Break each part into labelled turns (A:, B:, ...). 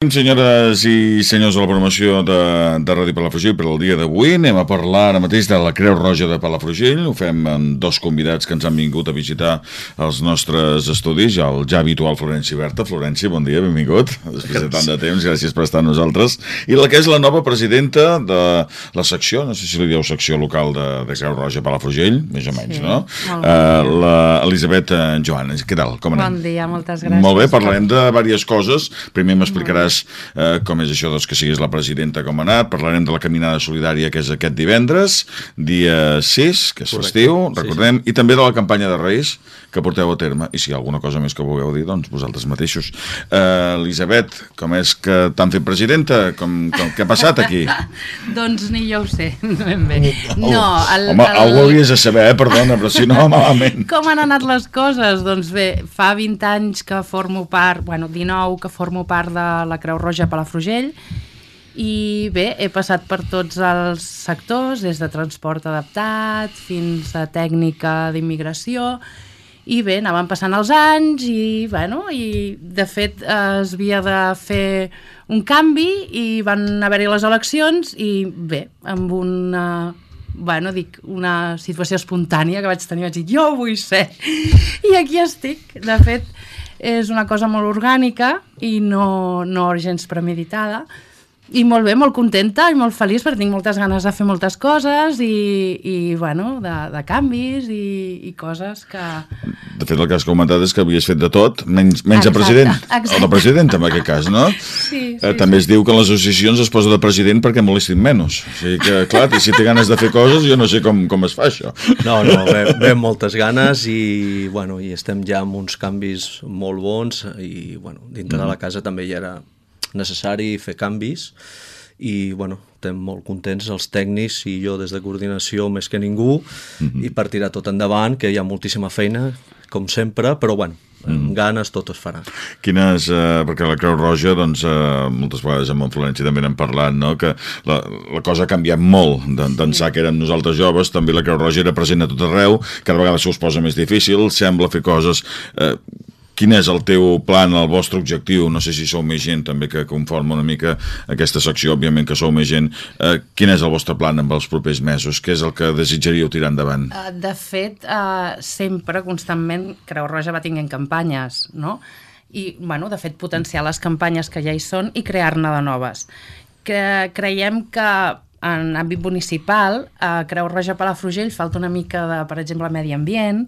A: Senyores i senyors de la promoció de, de Ràdio Palafrugell per al dia d'avui anem a parlar ara mateix de la Creu Roja de Palafrugell ho fem amb dos convidats que ens han vingut a visitar els nostres estudis el ja habitual Florenci Berta Florenci, bon dia, benvingut després de tant de temps, gràcies per estar amb nosaltres i la que és la nova presidenta de la secció, no sé si li dieu secció local de, de Creu Roja Palafrugell més o menys,
B: Sí,
A: no? Uh, la Elisabet uh, Joan, què tal? Com anem?
B: Bon dia, moltes gràcies.
A: Molt bé, parlarem de diverses coses. Primer m'explicaràs eh, com és això doncs, que siguis la presidenta, com ha anat. Parlarem de la caminada solidària, que és aquest divendres, dia 6, que és festiu,
C: Sí,
A: recordem, i també de la campanya de Reis que porteu a terme. I si hi ha alguna cosa més que vulgueu dir, doncs vosaltres mateixos. Eh, Elisabet, com és que t'han fet presidenta? Com, com, què ha passat aquí?
B: Doncs ni jo ho sé, ben bé. No, el,
A: Home,
B: el...
A: algú hauries de saber, eh? perdona, però si no, malament.
B: Com han anat les coses? Doncs bé, fa 20 anys que formo part, bueno, 19 que formo part de la Creu Roja Palafrugell. I bé, he passat per tots els sectors, des de transport adaptat fins a tècnica d'immigració. I bé, anaven passant els anys i, bueno, i de fet es havia de fer un canvi i van haver-hi les eleccions i bé, amb una bueno, dic, una situació espontània que vaig tenir, vaig dir, jo vull ser i aquí estic, de fet és una cosa molt orgànica i no, no gens premeditada i molt bé, molt contenta i molt feliç perquè tinc moltes ganes de fer moltes coses i, i bueno, de, de canvis i, i coses que...
A: De fet, el que has comentat és que havies fet de tot, menys, menys de
B: Exacte,
A: president.
B: exacte.
A: O de presidenta, en aquest cas, no?
B: Sí, sí,
A: eh, també es diu que en les associacions es posa de president perquè molestin menys. O sigui que, clar, i si té ganes de fer coses, jo no sé com, com es fa això.
C: No, no, ve, ve moltes ganes i, bueno, i estem ja amb uns canvis molt bons i bueno, dintre de la casa també ja era necessari fer canvis i bueno, estem molt contents els tècnics i jo des de coordinació més que ningú i per tirar tot endavant que hi ha moltíssima feina com sempre, però bueno, amb ganes tot es farà.
A: Quines, eh, perquè la Creu Roja, doncs, eh, moltes vegades amb en Florenci també n'hem parlat, no? que la, la cosa ha canviat molt d'en- d'ençà que érem nosaltres joves, també la Creu Roja era present a tot arreu, cada vegada se us posa més difícil, sembla fer coses... Eh, Quin és el teu plan, el vostre objectiu? No sé si sou més gent també que conforma una mica aquesta secció, òbviament que sou més gent. Eh, quin és el vostre plan amb els propers mesos? Què és el que desitjaríeu tirar endavant?
B: Eh, De fet, eh, sempre, constantment, Creu Roja va tinguent campanyes, no? I, bueno, de fet, potenciar les campanyes que ja hi són i crear-ne de noves. Que creiem que en àmbit municipal, a Creu Roja Palafrugell falta una mica de, per exemple, medi ambient,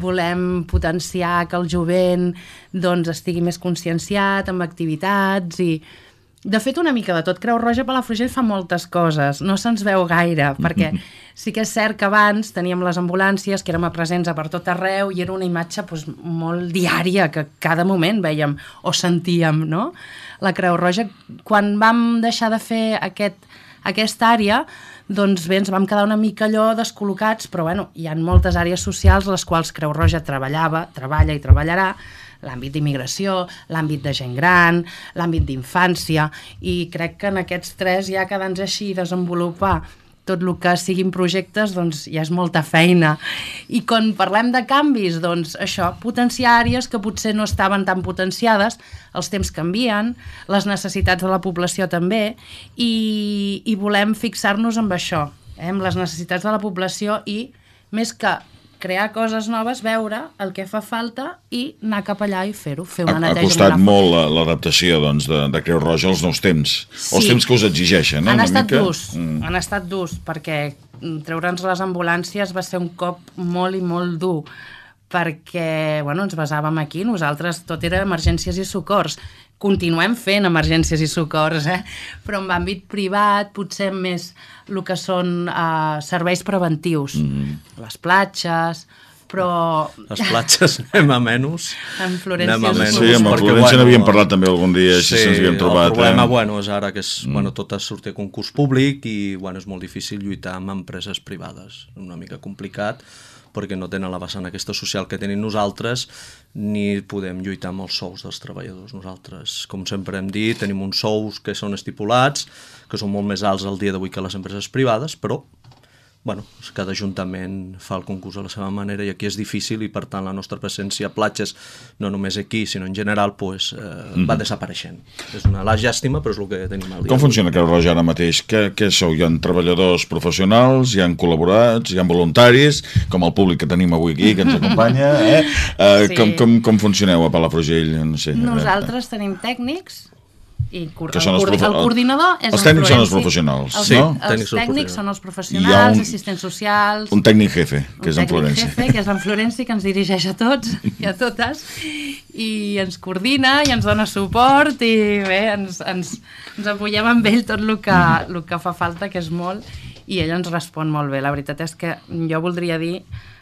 B: volem potenciar que el jovent doncs, estigui més conscienciat amb activitats i, de fet, una mica de tot. Creu Roja Palafrugell fa moltes coses, no se'ns veu gaire, perquè sí que és cert que abans teníem les ambulàncies, que érem a presents a per tot arreu, i era una imatge doncs, molt diària, que cada moment veiem o sentíem, no? La Creu Roja, quan vam deixar de fer aquest, aquesta àrea, doncs bé, ens vam quedar una mica allò descol·locats, però bueno, hi ha moltes àrees socials les quals Creu Roja treballava, treballa i treballarà, l'àmbit d'immigració, l'àmbit de gent gran, l'àmbit d'infància, i crec que en aquests tres ja quedant així desenvolupar tot el que siguin projectes, doncs ja és molta feina. I quan parlem de canvis, doncs això, potenciar àrees que potser no estaven tan potenciades, els temps canvien, les necessitats de la població també, i, i volem fixar-nos amb això, eh, amb les necessitats de la població i més que crear coses noves, veure el que fa falta i anar cap allà i fer-ho, fer
A: Ha,
B: una
A: ha
B: neteja. amb
A: costat molt la- l'adaptació doncs, de, de Creu Roja als nous temps, sí. els temps que us exigeixen. Eh,
B: han estat
A: mica.
B: durs, mm. han estat durs, perquè treure'ns les ambulàncies va ser un cop molt i molt dur, perquè bueno, ens basàvem aquí, nosaltres tot era emergències i socors. Continuem fent emergències i socors, eh? però en àmbit privat potser més el que són uh, serveis preventius, mm. les platges, però
C: Les platges anem a menys.
B: En Florència
C: anem a
B: és
C: menys,
A: Sí, amb el
C: perquè,
A: Florència n'havíem parlat també algun dia, si se'ns havíem trobat.
C: El problema,
A: eh?
C: bueno, és ara que és, mm. bueno, tot es sortir a concurs públic i bueno, és molt difícil lluitar amb empreses privades. Una mica complicat perquè no tenen la vessant aquesta social que tenim nosaltres ni podem lluitar amb els sous dels treballadors. Nosaltres, com sempre hem dit, tenim uns sous que són estipulats, que són molt més alts al dia d'avui que les empreses privades, però bueno, cada ajuntament fa el concurs a la seva manera i aquí és difícil i per tant la nostra presència a platges, no només aquí sinó en general, pues, eh, mm -hmm. va desapareixent. És una la llàstima però és el que tenim al dia.
A: Com funciona Creu Roja ara mateix? Què, què sou? Hi ha treballadors professionals, hi han col·laborats, hi han voluntaris, com el públic que tenim avui aquí, que ens acompanya, eh? eh sí. com, com, com funcioneu a Palafrugell? No sé,
B: Nosaltres tenim tècnics i cur que són els el, el coordinador és
A: els tècnics són els professionals
B: els,
A: sí, no?
B: els tècnics, tècnics són els professionals, un, assistents socials.
A: un tècnic jefe, que és en Florenci.
B: jefe, que és en Florenci, que ens dirigeix a tots i a totes i ens coordina i ens dona suport i bé, ens, ens, ens apoyem amb ell tot el que, el que fa falta que és molt i ell ens respon molt bé. La veritat és que jo voldria dir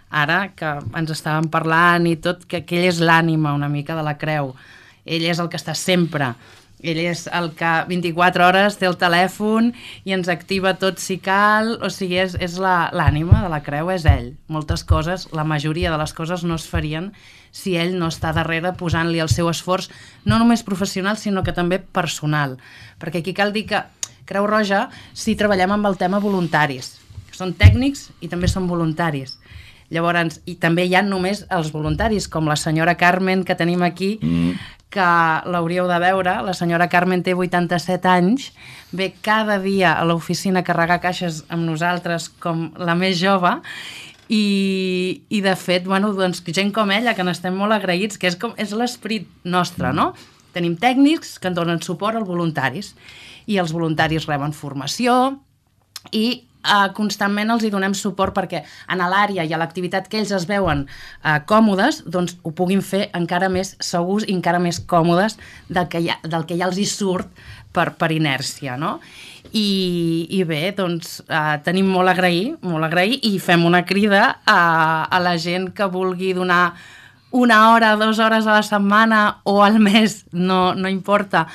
B: ara que ens estàvem parlant i tot, que, que ell és l'ànima una mica de la creu. Ell és el que està sempre ell és el que 24 hores té el telèfon i ens activa tot si cal, o sigui, és, és l'ànima de la creu, és ell. Moltes coses, la majoria de les coses no es farien si ell no està darrere posant-li el seu esforç, no només professional, sinó que també personal. Perquè aquí cal dir que Creu Roja, si treballem amb el tema voluntaris, són tècnics i també són voluntaris. Llavors, i també hi ha només els voluntaris, com la senyora Carmen que tenim aquí, mm que l'hauríeu de veure. La senyora Carmen té 87 anys, ve cada dia a l'oficina a carregar caixes amb nosaltres com la més jove i, i de fet, bueno, doncs, gent com ella, que n'estem molt agraïts, que és, com, és l'esperit nostre, no? Tenim tècnics que en donen suport als voluntaris i els voluntaris reben formació i eh, constantment els hi donem suport perquè en l'àrea i a l'activitat que ells es veuen eh, còmodes, doncs ho puguin fer encara més segurs i encara més còmodes del que ja, del que ja els hi surt per, per inèrcia, no? I, i bé, doncs eh, tenim molt agrair, molt agrair i fem una crida a, a la gent que vulgui donar una hora, dues hores a la setmana o al mes, no, no importa.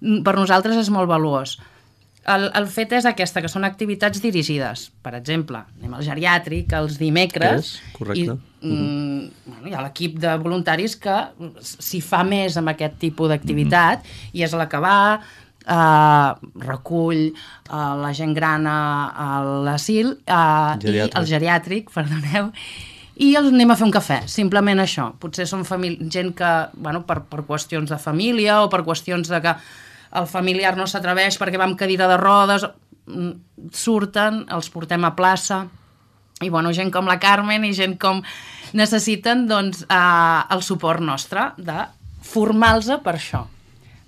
B: Per nosaltres és molt valuós el, el fet és aquesta, que són activitats dirigides. Per exemple, anem al geriàtric els dimecres.
C: És, correcte.
B: I, mm, bueno, hi ha l'equip de voluntaris que s'hi fa més amb aquest tipus d'activitat mm -hmm. i és la que va, eh, recull eh, la gent gran a, a l'asil eh, i el geriàtric, perdoneu, i els anem a fer un cafè, simplement això. Potser són gent que, bueno, per, per qüestions de família o per qüestions de que el familiar no s'atreveix perquè va amb cadira de rodes, mm, surten, els portem a plaça, i bueno, gent com la Carmen i gent com necessiten doncs, eh, el suport nostre de formar-los per això.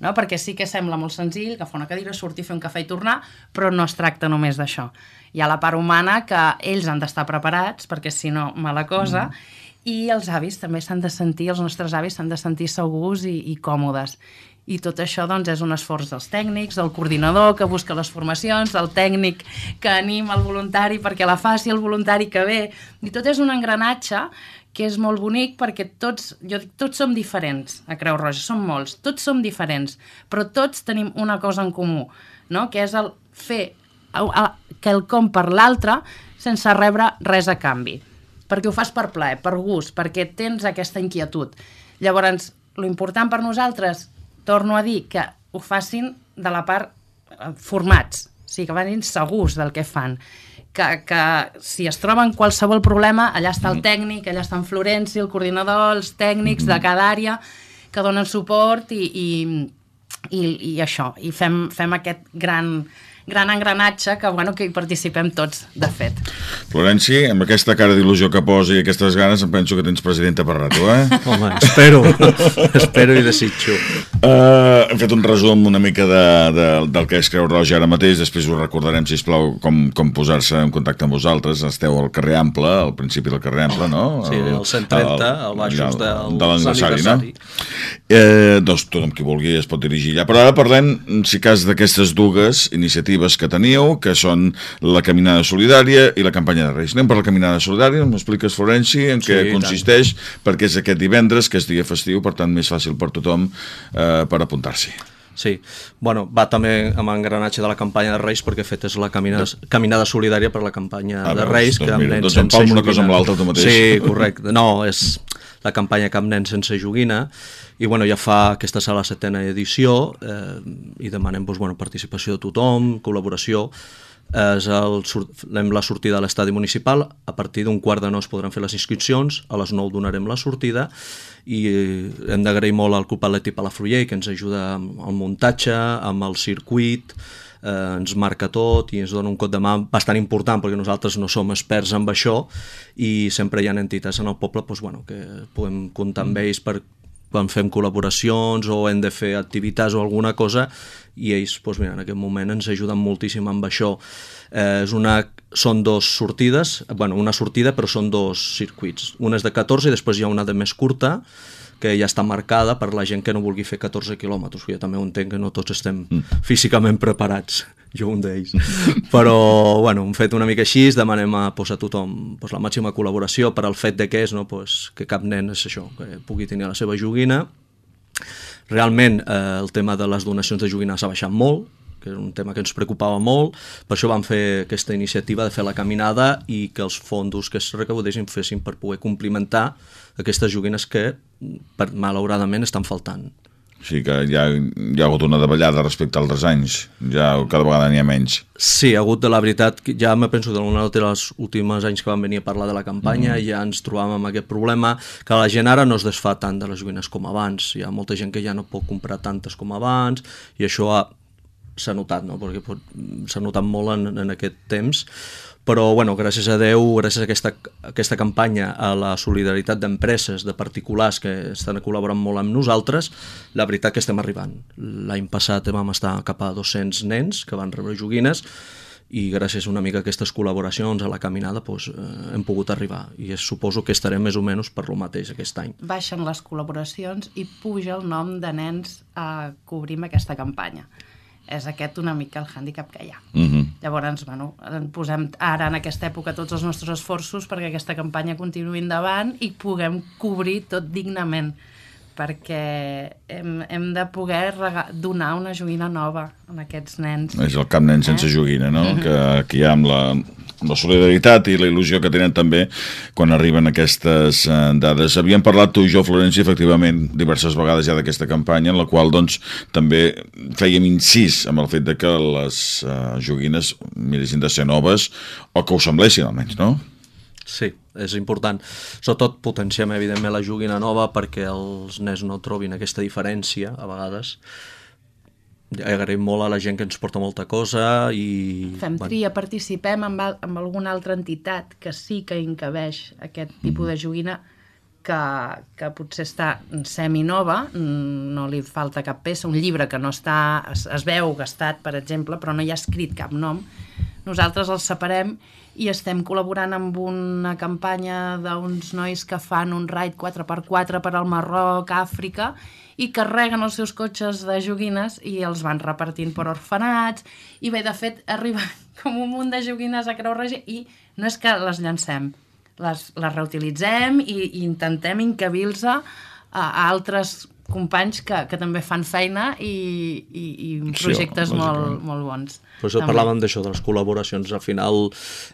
B: No? Perquè sí que sembla molt senzill agafar una cadira, sortir, fer un cafè i tornar, però no es tracta només d'això. Hi ha la part humana que ells han d'estar preparats, perquè si no, mala cosa, mm. i els avis també s'han de sentir, els nostres avis s'han de sentir segurs i, i còmodes i tot això doncs, és un esforç dels tècnics, del coordinador que busca les formacions, del tècnic que anima el voluntari perquè la faci, el voluntari que ve, i tot és un engranatge que és molt bonic perquè tots, jo dic, tots som diferents a Creu Roja, som molts, tots som diferents, però tots tenim una cosa en comú, no? que és el fer quelcom per l'altre sense rebre res a canvi, perquè ho fas per plaer, per gust, perquè tens aquesta inquietud. Llavors, lo important per nosaltres torno a dir que ho facin de la part eh, formats, o sigui, que vagin segurs del que fan, que, que si es troben qualsevol problema, allà està el mm. tècnic, allà està en Florenci, el coordinador, els tècnics de mm-hmm. cada àrea que donen suport i, i, i, i això, i fem, fem aquest gran gran engranatge que, bueno, que hi participem tots, de fet.
A: Florenci, amb aquesta cara d'il·lusió que posa i aquestes ganes, em penso que tens presidenta per rato, eh?
C: Home, espero, espero i desitjo.
A: Uh, hem fet un resum una mica de, de, del que és Creu Roja ara mateix, després us recordarem, si plau com, com posar-se en contacte amb vosaltres. Esteu al carrer Ample, al principi del carrer Ample, no?
C: Sí, el 130, al baixos del, de l'aniversari, no?
A: Eh, doncs tothom qui vulgui es pot dirigir allà. Però ara parlem, si cas d'aquestes dues iniciatives que teniu, que són la Caminada Solidària i la campanya de Reis. Anem per la Caminada Solidària, m'expliques, Florenci, en què sí, consisteix, tant. perquè és aquest divendres, que és dia festiu, per tant, més fàcil per tothom eh, per apuntar-s'hi.
C: Sí, bueno, va també amb engranatge de la campanya de Reis perquè fet és la caminada, caminada solidària per la campanya ah, de Reis
A: doncs, que mira, doncs sense joguina. una cosa amb l'altra tu mateix.
C: Sí, correcte. No, és la campanya Camp Nens sense joguina i bueno, ja fa aquesta serà la setena edició eh, i demanem doncs, bueno, participació de tothom, col·laboració és el, fem la sortida a l'estadi municipal, a partir d'un quart de nou es podran fer les inscripcions, a les 9 donarem la sortida. I hem d'agrair molt al Club Atleti Palafrugell que ens ajuda amb el muntatge, amb el circuit, eh, ens marca tot i ens dona un cot de mà bastant important perquè nosaltres no som experts en això i sempre hi ha entitats en el poble doncs, bueno, que podem comptar amb ells per quan fem col·laboracions o hem de fer activitats o alguna cosa i ells doncs mira, en aquest moment ens ajuden moltíssim amb això. Eh, és una, són dos sortides, bueno, una sortida però són dos circuits. Una és de 14 i després hi ha una de més curta que ja està marcada per la gent que no vulgui fer 14 quilòmetres, jo també ho entenc que no tots estem mm. físicament preparats jo un d'ells. Però, bueno, hem fet una mica així, demanem a, pues, a tothom pues, la màxima col·laboració per al fet de que és no, pues, que cap nen és això, que pugui tenir la seva joguina, Realment eh, el tema de les donacions de joguines s'ha baixat molt, que és un tema que ens preocupava molt, per això vam fer aquesta iniciativa de fer la caminada i que els fondos que es recaudessin fessin per poder complimentar aquestes joguines que, per, malauradament, estan faltant.
A: O sigui que hi ha, hi ha hagut una davallada respecte a altres anys, ja cada vegada n'hi ha menys.
C: Sí, ha hagut de la veritat, ja me penso que una de les últimes anys que vam venir a parlar de la campanya mm. ja ens trobàvem amb aquest problema, que la gent ara no es desfà tant de les joguines com abans, hi ha molta gent que ja no pot comprar tantes com abans, i això s'ha notat, no? perquè s'ha notat molt en, en aquest temps, però bueno, gràcies a Déu, gràcies a aquesta, aquesta campanya, a la solidaritat d'empreses, de particulars que estan col·laborant molt amb nosaltres, la veritat que estem arribant. L'any passat vam estar cap a 200 nens que van rebre joguines i gràcies una mica a aquestes col·laboracions, a la caminada, doncs, eh, hem pogut arribar. I suposo que estarem més o menys per lo mateix aquest any.
B: Baixen les col·laboracions i puja el nom de nens a cobrir aquesta campanya és aquest una mica el hàndicap que hi ha. Uh mhm. -huh. Llavors, bueno, posem ara en aquesta època tots els nostres esforços perquè aquesta campanya continuï endavant i puguem cobrir tot dignament perquè hem, hem de poder donar una joguina nova a aquests nens.
A: És el cap nen sense eh? joguina, no? Mhm. que, que hi ha amb la, la solidaritat i la il·lusió que tenen també quan arriben aquestes eh, dades. Havíem parlat tu i jo, Florenci, efectivament, diverses vegades ja d'aquesta campanya, en la qual doncs, també fèiem incís amb el fet de que les eh, joguines miressin de ser noves o que ho semblessin almenys, no?
C: Sí, és important. Sobretot potenciem, evidentment, la joguina nova perquè els nens no trobin aquesta diferència, a vegades, agraïm molt a la gent que ens porta molta cosa i...
B: Fem tria, participem amb, amb alguna altra entitat que sí que encabeix aquest tipus de joguina que, que potser està seminova, no li falta cap peça, un llibre que no està, es, es veu gastat, per exemple, però no hi ha escrit cap nom. Nosaltres els separem i estem col·laborant amb una campanya d'uns nois que fan un raid 4x4 per al Marroc, Àfrica, i carreguen els seus cotxes de joguines i els van repartint per orfenats. I bé, de fet, arriba com un munt de joguines a Creu Roja i no és que les llancem, les, les reutilitzem i, i intentem encabir-los a, a altres companys que, que també fan feina i, i, i projectes sí, molt, molt bons.
C: Per això també. parlàvem d'això, de les col·laboracions. Al final,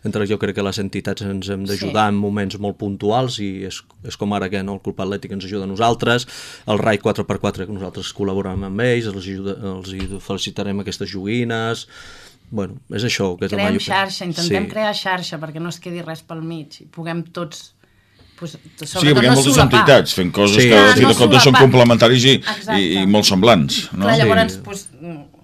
C: entre jo crec que les entitats ens hem d'ajudar sí. en moments molt puntuals i és, és com ara que no, el Club Atlètic ens ajuda a nosaltres, el RAI 4x4 que nosaltres col·laborem amb ells, els, ajuda, els felicitarem aquestes joguines, bueno, és això. Que
B: Creem xarxa, intentem sí. crear xarxa perquè no es quedi res pel mig i puguem tots pues,
A: sí, perquè hi ha moltes solapar. entitats fent coses sí. que a fi de comptes són complementaris i, i, i molt semblants.
B: No? Clar, llavors sí. pues,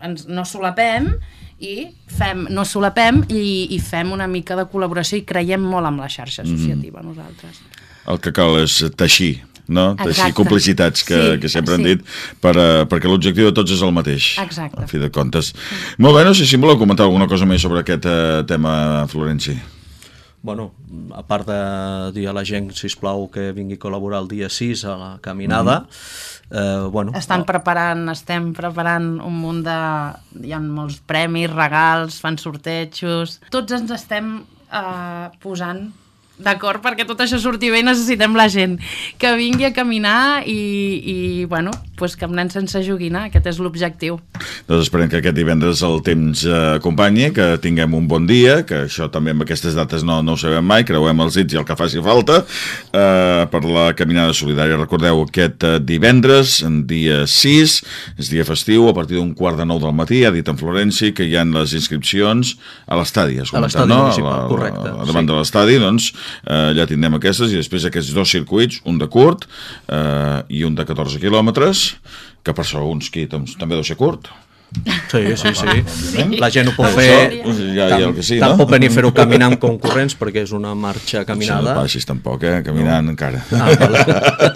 B: ens, no solapem i fem, no solapem i, i fem una mica de col·laboració i creiem molt amb la xarxa mhm. associativa mm. nosaltres.
A: El que cal és teixir no? teixir complicitats que, sí, que sempre sí. han dit per, uh, perquè l'objectiu de tots és el mateix
B: Exacte.
A: a fi de comptes. Mm. Molt bé, no sé si voleu comentar alguna cosa més sobre aquest uh, tema, Florenci
C: bueno, a part de dir a la gent, si plau que vingui a col·laborar el dia 6 a la caminada, mm -hmm. eh, bueno...
B: Estan preparant, estem preparant un munt de... Hi ha molts premis, regals, fan sortejos... Tots ens estem eh, posant d'acord perquè tot això surti bé necessitem la gent que vingui a caminar i, i bueno, pues, cap nen sense joguina, aquest és l'objectiu.
A: Doncs esperem que aquest divendres el temps eh, acompanyi, que tinguem un bon dia, que això també amb aquestes dates no, no ho sabem mai, creuem els dits i el que faci falta, eh, per la caminada solidària. Recordeu, aquest eh, divendres, en dia 6, és dia festiu, a partir d'un quart de nou del matí, ha dit en Florenci que hi ha les inscripcions a l'estadi, has
C: A
A: comentat,
C: l'estadi
A: no?
C: municipal,
A: la-
C: correcte,
A: a davant
C: sí.
A: de l'estadi, doncs, eh, allà tindrem aquestes, i després aquests dos circuits, un de curt eh, i un de 14 quilòmetres, que per uns qui doncs, també deu ser curt.
C: Sí, sí, sí. La gent ho pot fer...
A: doncs, ja, ja el que sí, no?
C: pot venir a fer-ho caminant com corrents, perquè és una marxa
A: Si no
C: caminada.
A: et passis tampoc, eh? Caminant no. encara.
C: Ah, vale.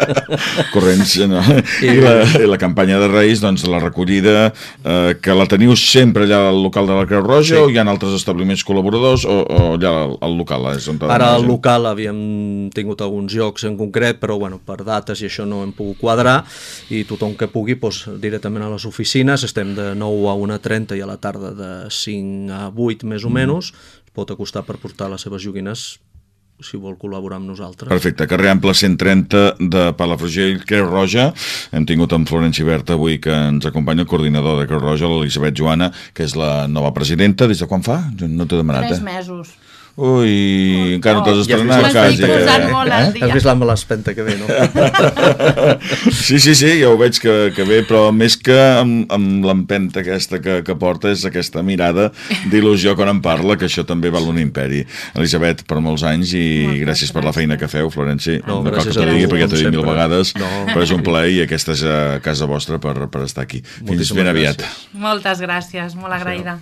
A: Corrents, no? I, la, I la campanya de Reis, doncs, la recollida, eh, que la teniu sempre allà al local de la Creu Roja
C: Sí.
A: o hi ha altres establiments col·laboradors o, o allà al, al local? És on
C: Ara al local havíem tingut alguns llocs en concret, però bueno, per dates i això no hem pogut quadrar i tothom que pugui doncs, directament a les oficines, estem de 9 a 1.30 i a la tarda de 5 a 8 més o
A: Mm.
C: menys, es pot acostar per portar les seves joguines si vol col·laborar amb nosaltres.
A: Perfecte, carrer Ample 130 de Palafrugell, Creu Roja. Hem tingut en Florenci Berta avui que ens acompanya el coordinador de Creu Roja, l'Elisabet Joana, que és la nova presidenta. Des de quan fa? Jo No t'he demanat,
B: Tres
A: eh?
B: mesos.
A: Ui, encara no t'has
C: Ja
A: estrenat
C: la
A: quasi. Eh?
B: dia.
C: Has vist la malespenta que ve, no?
A: Sí, sí, sí, ja ho veig que, que bé, però més que amb, amb l'empenta aquesta que, que porta és aquesta mirada d'il·lusió quan en parla, que això també val un imperi. Elisabet, per molts anys i gràcies per la feina que feu, Florenci.
C: No,
A: cal
C: gràcies
A: que t'ho digui perquè t'ho he dit mil vegades,
C: No.
A: però és un plaer i aquesta és a casa vostra per, per estar aquí. Fins
C: Moltíssimes
A: ben aviat.
C: gràcies.
B: Moltes gràcies, molt agraïda.